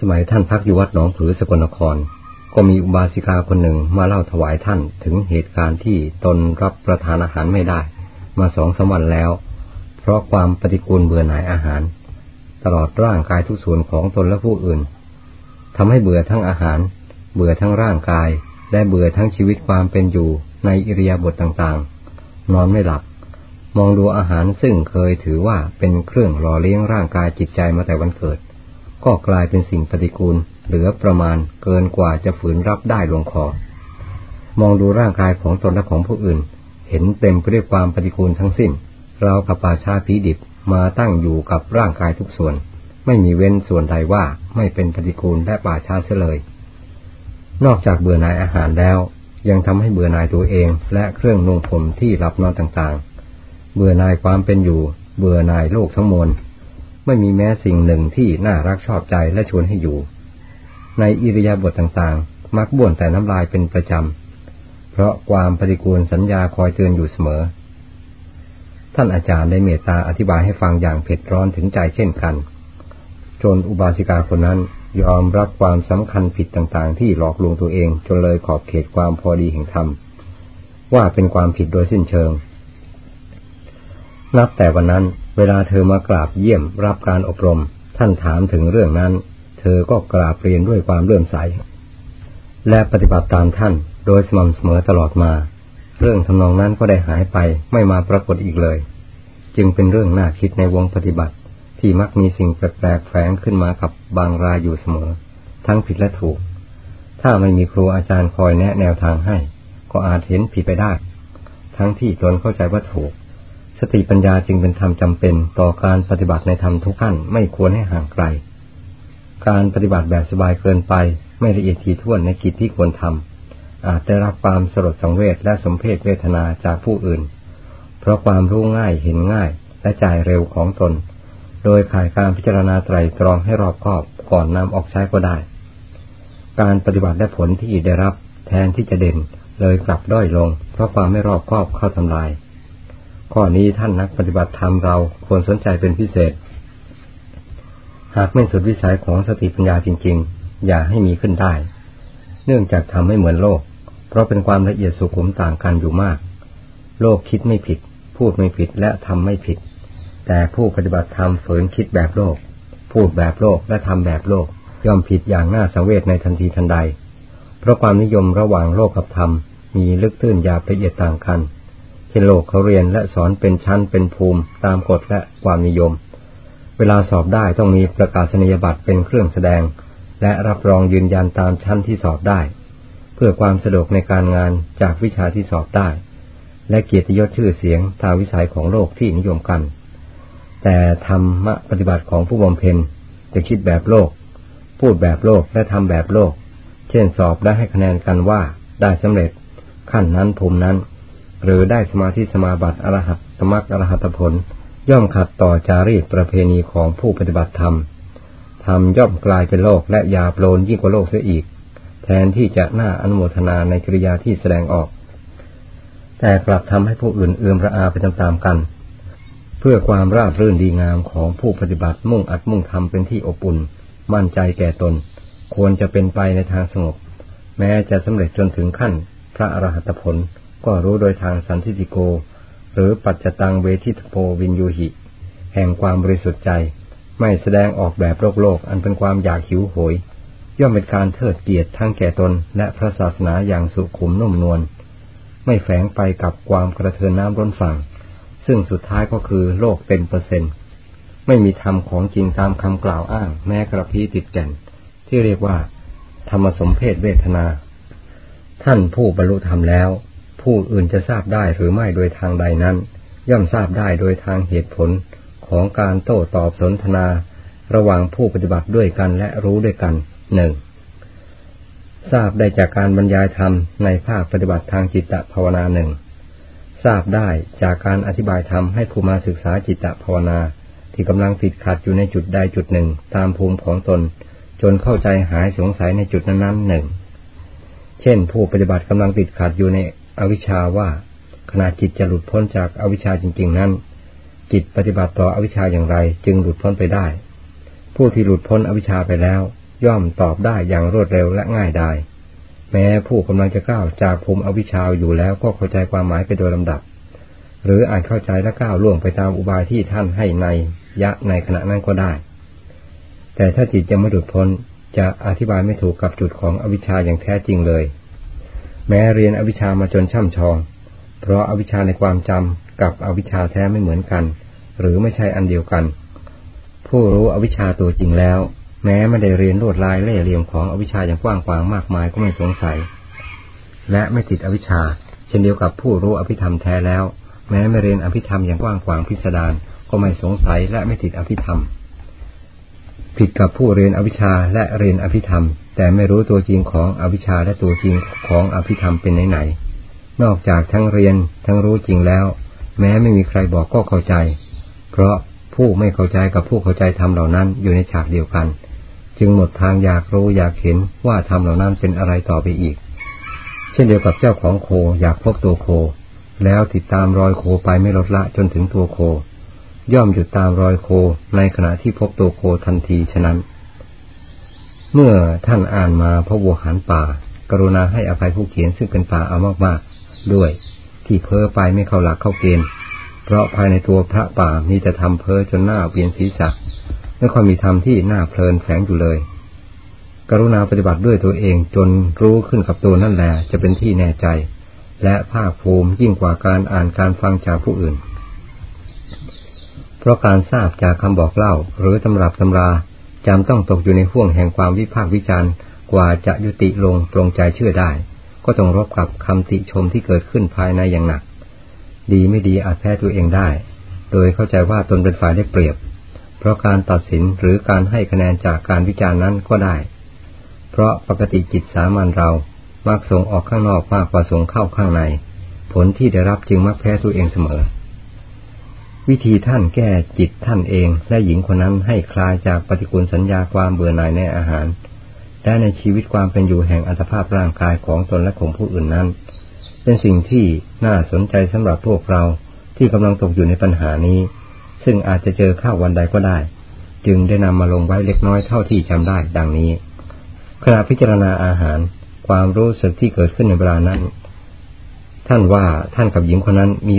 สมัยท่านพักอยู่วัดหนองผือสกลนคร ก็มีอุบาสิกาคนหนึ่งมาเล่าถวายท่านถึงเหตุการณ์ที่ตนรับประทานอาหารไม่ได้ มาสองสามวันแล้ว เพราะความปฏิกูลเบื่อหน่ายอาหาร ตลอดร่างกายทุกส่วนของตนและผู้อื่นทำให้เบื่อทั้งอาหาร เบื่อทั้งร่างกาย และเบื่อทั้งชีวิตความเป็นอยู่ในอิริยาบถต่างๆ นอนไม่หลับ มองดูอาหารซึ่งเคยถือว่าเป็นเครื่องหล่อเลี้ยงร่างกายจิตใจมาแต่วันเกิด ก็กลายเป็นสิ่งปฏิกูล เหลือประมาณเกินกว่าจะฝืนรับได้ลงคอ มองดูร่างกายของตนและของผู้อื่น เห็นเต็มไปด้วยความปฏิกูลทั้งสิ้น เรากับป่าชาผีดิบมาตั้งอยู่กับร่างกายทุกส่วน ไม่มีเว้นส่วนใดว่าไม่เป็นปฏิกูลและป่าชาเสียเลย นอกจากเบื่อหน่ายอาหารแล้ว ยังทำให้เบื่อหน่ายตัวเองและเครื่องนุ่งผมที่หลับนอนต่างๆ เบื่อหน่ายความเป็นอยู่ เบื่อหน่ายโลกทั้งมวล ไม่มีแม้สิ่งหนึ่งที่น่ารักชอบใจและชวนให้อยู่ ในอิริยาบถต่างๆ มักบ่วนแต่น้ำลายเป็นประจำ เพราะความปฏิกูลสัญญาคอยเตือนอยู่เสมอ ท่านอาจารย์ได้เมตตาอธิบายให้ฟังอย่างเผ็ดร้อนถึงใจเช่นกัน จนอุบาสิกาคนนั้นยอมรับความสำคัญผิดต่างๆ ที่หลอกลวงตัวเองจนเลยขอบเขตความพอดีแห่งธรรม ว่าเป็นความผิดโดยสิ้นเชิง นับแต่วันนั้น เวลาเธอมากราบเยี่ยมรับการอบรม ท่านถามถึงเรื่องนั้น เธอก็กราบเรียนด้วยความเลื่อมใส และปฏิบัติตามท่านโดยสม่ำเสมอตลอดมา เรื่องทำนองนั้นก็ได้หายไปไม่มาปรากฏอีกเลย จึงเป็นเรื่องน่าคิดในวงปฏิบัติ ที่มักมีสิ่งแปลกๆแฝงขึ้นมากับบางรายอยู่เสมอ ทั้งผิดและถูก ถ้าไม่มีครูอาจารย์คอยแนะแนวทางให้ ก็อาจเห็นผิดไปได้ ทั้งที่ตนเข้าใจว่าถูก สติปัญญาจึงเป็นธรรมจำเป็นต่อการปฏิบัติในธรรมทุกขั้นไม่ควรให้ห่างไกล การปฏิบัติแบบสบายเกินไป ไม่ละเอียดถี่ถ้วนในกิจที่ควรทำอาจได้รับความสลดสังเวชและสมเพศเวทนาจากผู้อื่น เพราะความรู้ง่ายเห็นง่ายและจ่ายเร็วของตน โดยขายการพิจารณาไตรตรองให้รอบคอบก่อนนำออกใช้ก็ได้ การปฏิบัติได้ผลที่ได้รับแทนที่จะเด่นเลยกลับด้อยลง เพราะความไม่รอบคอบเข้าทำลาย ข้อนี้ท่านนักปฏิบัติธรรมเราควรสนใจเป็นพิเศษ หากไม่สุดวิสัยของสติปัญญาจริง ๆ อย่าให้มีขึ้นได้ เนื่องจากทำให้เหมือนโลก เพราะเป็นความละเอียดสุขุมต่างกันอยู่มาก โลกคิดไม่ผิด พูดไม่ผิดและทำไม่ผิด แต่ผู้ปฏิบัติธรรมฝืนคิดแบบโลก พูดแบบโลกและทำแบบโลก ย่อมผิดอย่างน่าสังเวชในทันทีทันใด เพราะความนิยมระหว่างโลกกับธรรมมีลึกตื้นยาละเอียดต่างกัน เช่นโลกเขาเรียนและสอนเป็นชั้นเป็นภูมิตามกฎและความนิยม เวลาสอบได้ต้องมีประกาศนียบัตรเป็นเครื่องแสดง และรับรองยืนยันตามชั้นที่สอบได้ เพื่อความสะดวกในการงานจากวิชาที่สอบได้ และเกียรติยศชื่อเสียงทางวิสัยของโลกที่นิยมกัน แต่ธรรมะปฏิบัติของผู้บำเพ็ญจะคิดแบบโลก พูดแบบโลกและทำแบบโลก เช่นสอบได้ให้คะแนนกันว่าได้สำเร็จขั้นนั้นภูมินั้น หรือได้สมาธิสมาบัติอรหัตตมรรคอรหัตผล ย่อมขัดต่อจารีตประเพณีของผู้ปฏิบัติธรรมธรรมย่อมกลายเป็นโลกและยาโปลนยิ่งกว่าโลกเสียอีก แทนที่จะน่าอนุโมทนาในกิริยาที่แสดงออก แต่กลับทำให้ผู้อื่นเอื่มระอาไปตามๆกัน เพื่อความราบรื่นดีงามของผู้ปฏิบัติมุ่งอัดมุ่งทำเป็นที่อบอุ่น มั่นใจแก่ตน ควรจะเป็นไปในทางสงบ แม้จะสำเร็จจนถึงขั้นพระอรหัตผล ก็รู้โดยทางสันทิติโก หรือปัจจตังเวทิตโพวินยูหิ แห่งความบริสุทธิ์ใจ ไม่แสดงออกแบบโลกโลกอันเป็นความอยากหิวโหย ย่อมเป็นการเทิดเกียรติทั้งแก่ตนและพระศาสนาอย่างสุขุมนุ่มนวลไม่แฝงไปกับความกระเทือนน้ำร้นฝั่ง ซึ่งสุดท้ายก็คือโลกเต็มเปอร์เซ็นต์ไม่มีธรรมของจริงตามคำกล่าวอ้าง แม้กระพี้ติดแก่น ที่เรียกว่า ธรรมสมเพศเวทนา ท่านผู้บรรลุธรรมแล้ว ผู้อื่นจะทราบได้หรือไม่โดยทางใดนั้น ย่อมทราบได้โดยทางเหตุผลของการโต้ตอบสนทนา ระหว่างผู้ปฏิบัติด้วยกันและรู้ด้วยกันหนึ่งทราบได้จากการบรรยายธรรมในภาคปฏิบัติทางจิตตภาวนาหนึ่งทราบได้จากการอธิบายธรรมให้ผู้มาศึกษาจิตตภาวนา ที่กำลังติดขัดอยู่ในจุดใดจุดหนึ่ง ตามภูมิของตน จนเข้าใจหายสงสัยในจุดนั้นๆหนึ่ง เช่น ผู้ปฏิบัติกำลังติดขัดอยู่ในอวิชชาว่า ขณะจิตจะหลุดพ้นจากอวิชชาจริง ๆ นั้น จิตปฏิบัติต่ออวิชชาอย่างไร จึงหลุดพ้นไปได้ ผู้ที่หลุดพ้นอวิชชาไปแล้ว ย่อมตอบได้อย่างรวดเร็วและง่ายดายแม้ผู้กำลังจะก้าวจากภูมิอวิชชาอยู่แล้วก็เข้าใจความหมายไปโดยลำดับ หรืออ่าจเข้าใจและก้าวล่วงไปตามอุบายที่ท่านให้ในยะในขณะนั้นก็ได้ แต่ถ้าจิตยังไม่หลุดพ้น จะอธิบายไม่ถูกกับจุดของอวิชชาอย่างแท้จริงเลย แม้เรียนอวิชชามาจนช่ำชอง เพราะอาวิชชาในความจำกับอวิชชาแท้ไม่เหมือนกัน หรือไม่ใช่อันเดียวกัน ผู้รู้อวิชชาตัวจริงแล้ว แม้ไม่ได้เรียนลวดลายเล่เหลี่ยมของอวิชชาอย่างกว้างขวางมากมายก็ไม่สงสัย และไม่ติดอวิชชา เช่นเดียวกับผู้รู้อภิธรรมแท้แล้ว แม้ไม่เรียนอภิธรรมอย่างกว้างขวางพิสดารก็ไม่สงสัยและไม่ติดอภิธรรม ผิดกับผู้เรียนอวิชชาและเรียนอภิธรรม แต่ไม่รู้ตัวจริงของอวิชชาและตัวจริงของอภิธรรมเป็นไหนๆนอกจากทั้งเรียนทั้งรู้จริงแล้ว แม้ไม่มีใครบอกก็เข้าใจ เพราะผู้ไม่เข้าใจกับผู้เข้าใจธรรมเหล่านั้นอยู่ในฉากเดียวกัน จึงหมดทางอยากรู้อยากเห็นว่าธรรมเหล่านั้นเป็นอะไรต่อไปอีก เช่นเดียวกับเจ้าของโคอยากพบตัวโค แล้วติดตามรอยโคไปไม่ลดละจนถึงตัวโค ย่อมหยุดตามรอยโคในขณะที่พบตัวโคทันทีฉะนั้น เมื่อท่านอ่านมาพระวัวหารป่า กรุณาให้อภัยผู้เขียนซึ่งเป็นป่าเอามากๆ ด้วย ที่เพ้อไปไม่เข้าหลักเข้าเกณฑ์ เพราะภายในตัวพระป่ามีแต่ทำเพ้อจนหน้าเวียนศีรษะไม่ค่อยมีธรรมที่น่าเพลินแฝงอยู่เลย กรุณาปฏิบัติด้วยตัวเองจนรู้ขึ้นกับตัวนั่นแหละจะเป็นที่แน่ใจ และภาคภูมิยิ่งกว่าการอ่านการฟังจากผู้อื่น เพราะการทราบจากคำบอกเล่า หรือตำรับตำราจำต้องตกอยู่ในห่วงแห่งความวิพากษ์วิจารณ์ กว่าจะยุติลงตรงใจเชื่อได้ ก็ต้องรบกับคำติชมที่เกิดขึ้นภายในอย่างหนัก ดีไม่ดีอาจแพ้ตัวเองได้ โดยเข้าใจว่าตนเป็นฝ่ายได้เปรียบ เพราะการตัดสินหรือการให้คะแนนจากการวิจารณ์นั้นก็ได้ เพราะปกติจิตสามัญเรามักส่งออกข้างนอกมากกว่าส่งเข้าข้างใน ผลที่ได้รับจึงมักแพ้ตัวเองเสมอ วิธีท่านแก้จิตท่านเอง และหญิงคนนั้นให้คลายจากปฏิกูลสัญญาความเบื่อหน่ายในอาหาร และในชีวิตความเป็นอยู่แห่งอัตภาพร่างกายของตนและของผู้อื่นนั้น เป็นสิ่งที่น่าสนใจสำหรับพวกเราที่กำลังตกอยู่ในปัญหานี้ ซึ่งอาจจะเจอข้าววันใดก็ได้ จึงได้นำมาลงไว้เล็กน้อยเท่าที่จำได้ดังนี้ขณะพิจารณาอาหาร ความรู้สึกที่เกิดขึ้นในเวลานั้น ท่านว่าท่านกับหญิงคนนั้นมี